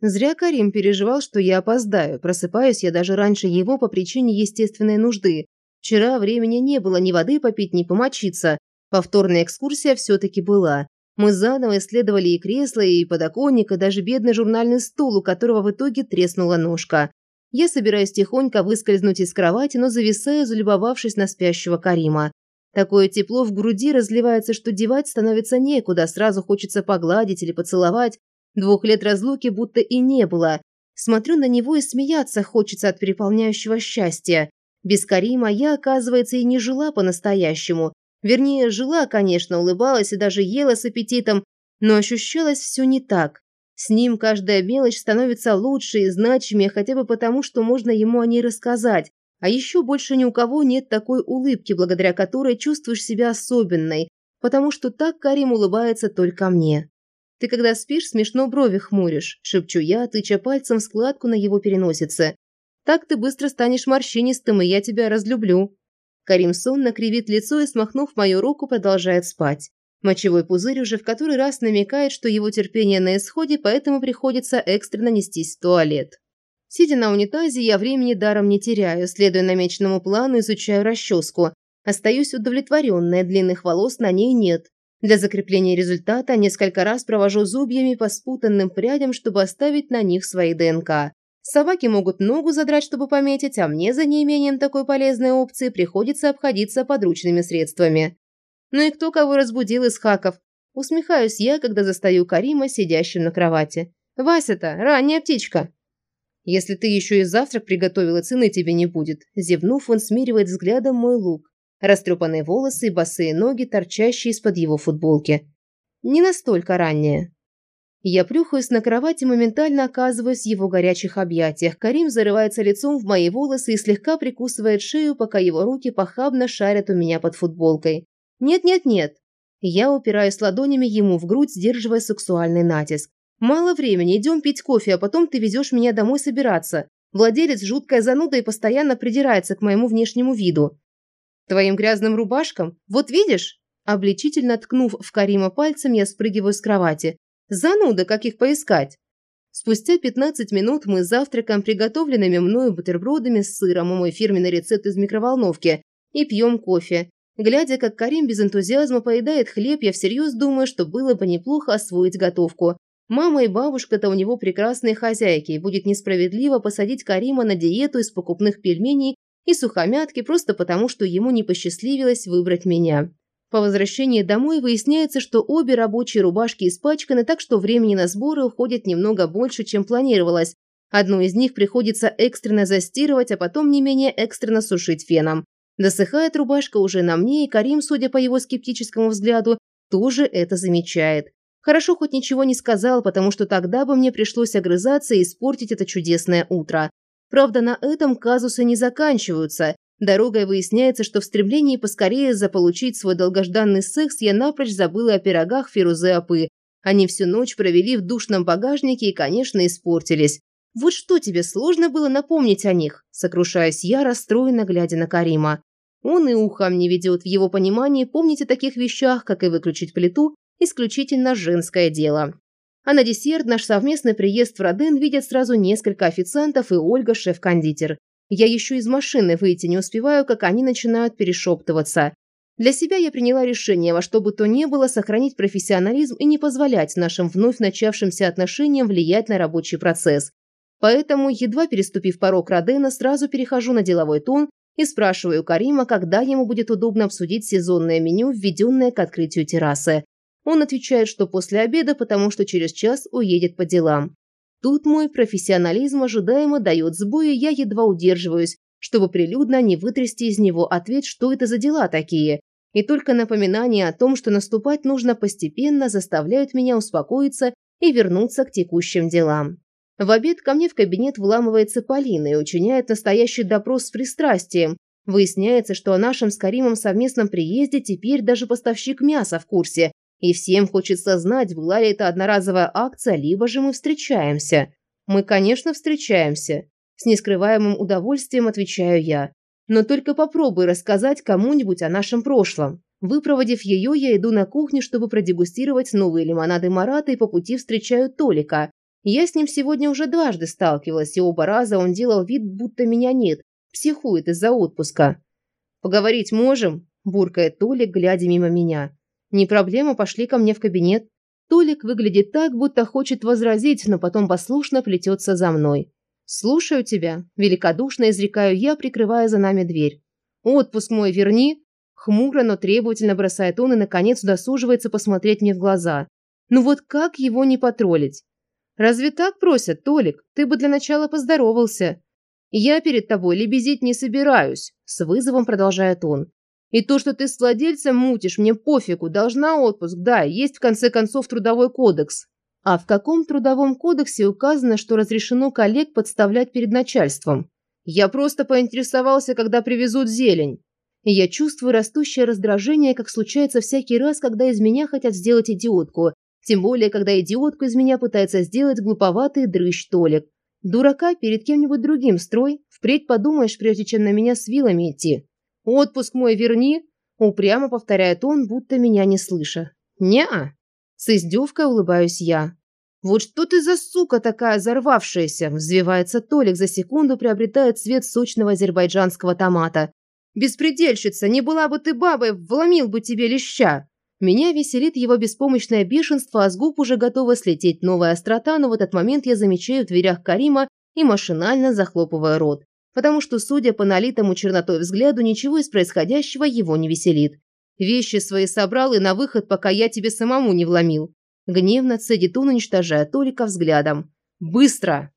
Зря Карим переживал, что я опоздаю. Просыпаюсь я даже раньше его по причине естественной нужды. Вчера времени не было ни воды попить, ни помочиться. Повторная экскурсия все-таки была. Мы заново исследовали и кресло, и подоконник, и даже бедный журнальный стул, у которого в итоге треснула ножка. Я собираюсь тихонько выскользнуть из кровати, но зависаю, залюбовавшись на спящего Карима. Такое тепло в груди разливается, что девать становится некуда, сразу хочется погладить или поцеловать. Двух лет разлуки будто и не было. Смотрю на него и смеяться хочется от переполняющего счастья. Без Карима я, оказывается, и не жила по-настоящему. Вернее, жила, конечно, улыбалась и даже ела с аппетитом, но ощущалось все не так. С ним каждая мелочь становится лучше и значимее хотя бы потому, что можно ему о ней рассказать. А еще больше ни у кого нет такой улыбки, благодаря которой чувствуешь себя особенной, потому что так Карим улыбается только мне. «Ты когда спишь, смешно брови хмуришь», – шепчу я, тыча пальцем в складку на его переносице. «Так ты быстро станешь морщинистым, и я тебя разлюблю». Карим сонно кривит лицо и, смахнув мою руку, продолжает спать. Мочевой пузырь уже в который раз намекает, что его терпение на исходе, поэтому приходится экстренно нестись в туалет. Сидя на унитазе, я времени даром не теряю, следуя намеченному плану, изучаю расческу. Остаюсь удовлетворенная, длинных волос на ней нет. Для закрепления результата несколько раз провожу зубьями по спутанным прядям, чтобы оставить на них свои ДНК. Собаки могут ногу задрать, чтобы пометить, а мне за неимением такой полезной опции приходится обходиться подручными средствами. Ну и кто кого разбудил из хаков? Усмехаюсь я, когда застаю Карима, сидящим на кровати. «Вася-то, ранняя птичка!» «Если ты еще и завтрак приготовила, цены тебе не будет». Зевнув, он смиривает взглядом мой лук. Растрепанные волосы и босые ноги, торчащие из-под его футболки. Не настолько ранняя. Я плюхаюсь на кровати и моментально оказываюсь в его горячих объятиях. Карим зарывается лицом в мои волосы и слегка прикусывает шею, пока его руки похабно шарят у меня под футболкой. «Нет-нет-нет». Я упираюсь ладонями ему в грудь, сдерживая сексуальный натиск. «Мало времени, идем пить кофе, а потом ты везешь меня домой собираться. Владелец жуткая зануда и постоянно придирается к моему внешнему виду. Твоим грязным рубашкам? Вот видишь?» Обличительно ткнув в Карима пальцем, я спрыгиваю с кровати. «Зануда, как их поискать?» Спустя 15 минут мы с завтраком, приготовленными мною бутербродами с сыром, мой фирменный рецепт из микроволновки, и пьем кофе. Глядя, как Карим без энтузиазма поедает хлеб, я всерьез думаю, что было бы неплохо освоить готовку. Мама и бабушка-то у него прекрасные хозяйки, и будет несправедливо посадить Карима на диету из покупных пельменей и сухомятки просто потому, что ему не посчастливилось выбрать меня. По возвращении домой выясняется, что обе рабочие рубашки испачканы, так что времени на сборы уходит немного больше, чем планировалось. Одну из них приходится экстренно застирывать, а потом не менее экстренно сушить феном. Досыхает рубашка уже на мне, и Карим, судя по его скептическому взгляду, тоже это замечает. Хорошо хоть ничего не сказал, потому что тогда бы мне пришлось огрызаться и испортить это чудесное утро. Правда, на этом казусы не заканчиваются. Дорогой выясняется, что в стремлении поскорее заполучить свой долгожданный секс я напрочь забыла о пирогах Фирузе Апы. Они всю ночь провели в душном багажнике и, конечно, испортились. Вот что тебе сложно было напомнить о них?» Сокрушаясь я, расстроенно глядя на Карима. Он и ухом не ведет в его понимании помнить о таких вещах, как и выключить плиту, исключительно женское дело. А на десерт наш совместный приезд в Роден видят сразу несколько официантов и Ольга, шеф-кондитер. Я еще из машины выйти не успеваю, как они начинают перешептываться. Для себя я приняла решение во что бы то ни было сохранить профессионализм и не позволять нашим вновь начавшимся отношениям влиять на рабочий процесс. Поэтому, едва переступив порог Родена, сразу перехожу на деловой тон и спрашиваю Карима, когда ему будет удобно обсудить сезонное меню, введенное к открытию террасы. Он отвечает, что после обеда, потому что через час уедет по делам. Тут мой профессионализм ожидаемо дает сбой, и я едва удерживаюсь, чтобы прилюдно не вытрясти из него ответ, что это за дела такие. И только напоминание о том, что наступать нужно постепенно, заставляют меня успокоиться и вернуться к текущим делам. В обед ко мне в кабинет вламывается Полина и учиняет настоящий допрос с пристрастием. Выясняется, что о нашем с Каримом совместном приезде теперь даже поставщик мяса в курсе. И всем хочется знать, была ли это одноразовая акция, либо же мы встречаемся. Мы, конечно, встречаемся. С нескрываемым удовольствием отвечаю я. Но только попробуй рассказать кому-нибудь о нашем прошлом. Выпроводив ее, я иду на кухню, чтобы продегустировать новые лимонады Марата и по пути встречаю Толика. Я с ним сегодня уже дважды сталкивалась, и оба раза он делал вид, будто меня нет, психует из-за отпуска. «Поговорить можем?» – буркает Толик, глядя мимо меня. «Не проблема, пошли ко мне в кабинет». Толик выглядит так, будто хочет возразить, но потом послушно плетется за мной. «Слушаю тебя», – великодушно изрекаю я, прикрывая за нами дверь. «Отпуск мой верни». Хмуро, но требовательно бросает он и, наконец, досуживается посмотреть мне в глаза. Ну вот как его не потроллить? Разве так просят, Толик? Ты бы для начала поздоровался. Я перед тобой лебезить не собираюсь, с вызовом продолжает он. И то, что ты с владельцем мутишь, мне пофигу, должна отпуск, да, есть в конце концов трудовой кодекс. А в каком трудовом кодексе указано, что разрешено коллег подставлять перед начальством? Я просто поинтересовался, когда привезут зелень. И я чувствую растущее раздражение, как случается всякий раз, когда из меня хотят сделать идиотку, тем более, когда идиотку из меня пытается сделать глуповатый дрыщ Толик. Дурака перед кем-нибудь другим строй. Впредь подумаешь, прежде чем на меня с вилами идти. Отпуск мой верни, упрямо повторяет он, будто меня не слыша. Не-а. С издевкой улыбаюсь я. «Вот что ты за сука такая взорвавшаяся!» Взвивается Толик за секунду, приобретая цвет сочного азербайджанского томата. «Беспредельщица, не была бы ты бабой, вломил бы тебе леща!» Меня веселит его беспомощное бешенство, а с губ уже готова слететь новая острота, но в этот момент я замечаю в дверях Карима и машинально захлопываю рот, потому что, судя по налитому чернотой взгляду, ничего из происходящего его не веселит. Вещи свои собрал и на выход, пока я тебе самому не вломил. Гневно цедит он, уничтожая Толика взглядом. «Быстро!»